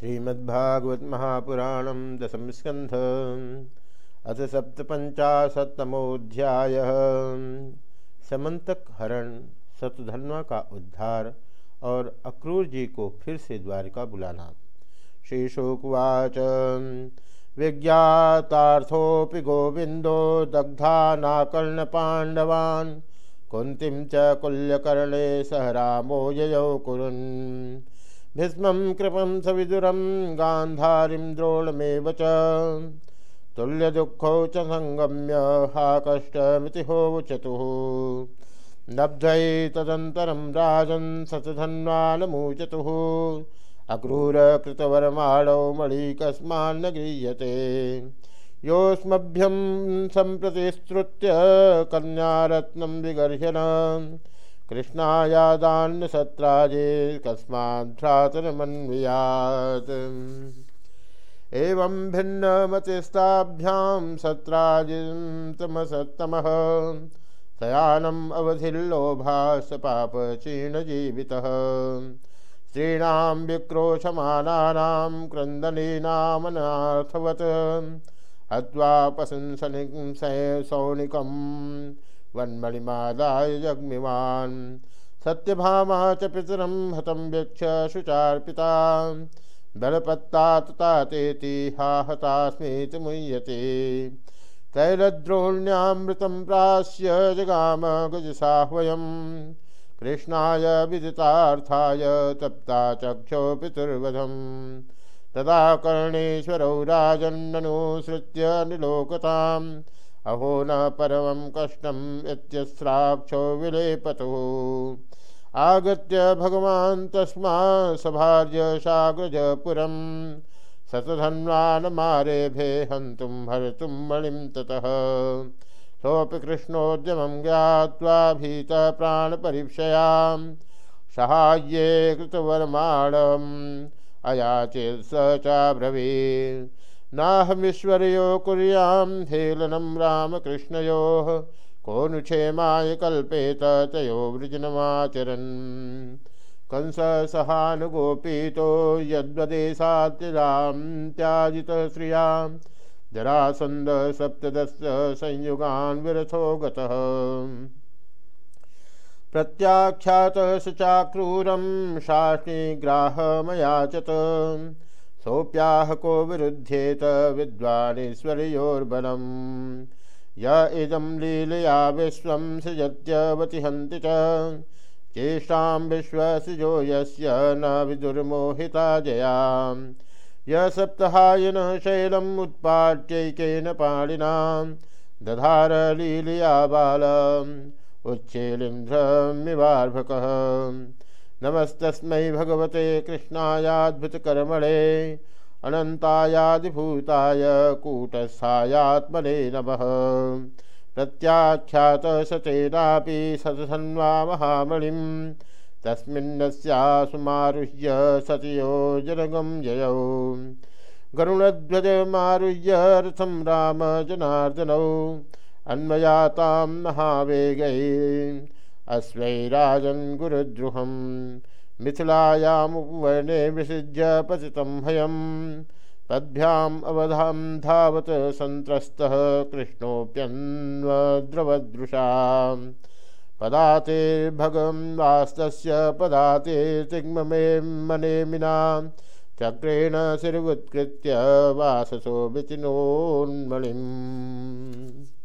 श्रीमद्भागवत महापुराण दशम स्कंध अथ सप्तपंचाशतमोध्याय समंतक हरण शतधन्वा का उद्धार और अक्रूर जी को फिर से द्वारिका बुलाना। श्रीशोकवाच विज्ञातार्थोपि गोविंदो दग्धा नाकर्ण पांडवान् कुंतीम च कुल्यकर्णे सह रामो ययौ कुरुन्। भीष्म कृपं सविदुरं गान्धारिं द्रोणमेव च। तुल्यदुःखौ च सङ्गम्य हा कष्टमिति होचतुः नब्धै तदन्तरं राजन् सतधन्वानमूचतुः अक्रूरकृतवरमाणौ मणिकस्मान्न गृह्यते योऽस्मभ्यं सम्प्रतिस्तृत्य कन्यारत्नं विगर्ह्यन। कृष्णायादान्यसत्राजे कस्माभ्रातरमन्वियात् एवं भिन्नमतिस्ताभ्यां सत्राजिं तमसत्तमः। शयानम् अवधिल्लोभास पापचीर्णजीवितः स्त्रीणां विक्रोशमानानां क्रन्दनीनामनार्थवत्। हत्वा पशंसनिं सौनिकम् वन्मणिमादाय जग्मिवान् सत्यभामा च पितरं हतं वीक्ष्य शुचार्पिता। बलपत्ता तथा तेति हा हतास्मीति मुह्यते। तैलद्रोण्यामृतं प्रास्य जगाम गजसाह्वयं कृष्णाय विदितार्थाय तप्ता चक्षो पितुर्वधम्। तदा कर्णेश्वरौ राजन्ननुसृत्य निलोकताम्। अहो न परमं कष्टम् इत्यस्राक्षो विलेपतुः। आगत्य भगवान् तस्मा सभार्य साग्रजपुरं शतधन्वानमारेभे हन्तुं हर्तुं मणिं ततः। सोऽपि कृष्णोद्यमं ज्ञात्वा भीतः प्राणपरीक्षयां साहाय्ये कृतवर्माणम्। अयाचेत् स चाब्रवीत्। नाहमीश्वर्यो कुर्यां हेलनं रामकृष्णयोः। को नु क्षेमाय कल्पेत तयो वृजनमाचरन्। कंस सहानुगोपीतो यद्वदेशात्यजां त्याजितः श्रियाँ जरासन्द सप्तदश विरथो गतः। प्रत्याख्यातः स चाक्रूरं शास्निग्राहमयाचत सोप्याह को विरुध्येत विद्वानेश्वर्योर्बलम्। य इदं लीलया विश्वं सृजत्यवतिहन्ति च। चेष्टां विश्वसिजो यस्य न विदुर्मोहिता जयां। य सप्तहायन शैलम् उत्पाट्यैकेन पाणिनां। दधार लीलया बालम्। उच्छेलिन्द्रमिवार्भकः। नमस्तस्मै भगवते कृष्णायाद्भुतकर्मणे अनन्तायादिभूताय कूटस्थायात्मने नमः। प्रत्याख्यात सचेनापि सतसन्वा महामणिं तस्मिन्नस्यासुमारुह्य सतयो जनगं ययौ। गरुणध्वजमारुह्य रथं राम जनार्दनौ। अन्वयातां महावेगै अश्वैराजन् गुरुद्रुहं मिथिलायामुपवर्णे विसृज्य पतितं हयं पद्भ्याम् अवधां धावत सन्त्रस्तः कृष्णोऽप्यन्वद्रवदृशा। पदातेर्भगं वास्तस्य पदाते तिग्ममे मनेमिना। चक्रेण शिरवुत्कृत्य वाससो विचिनोन्मणिम्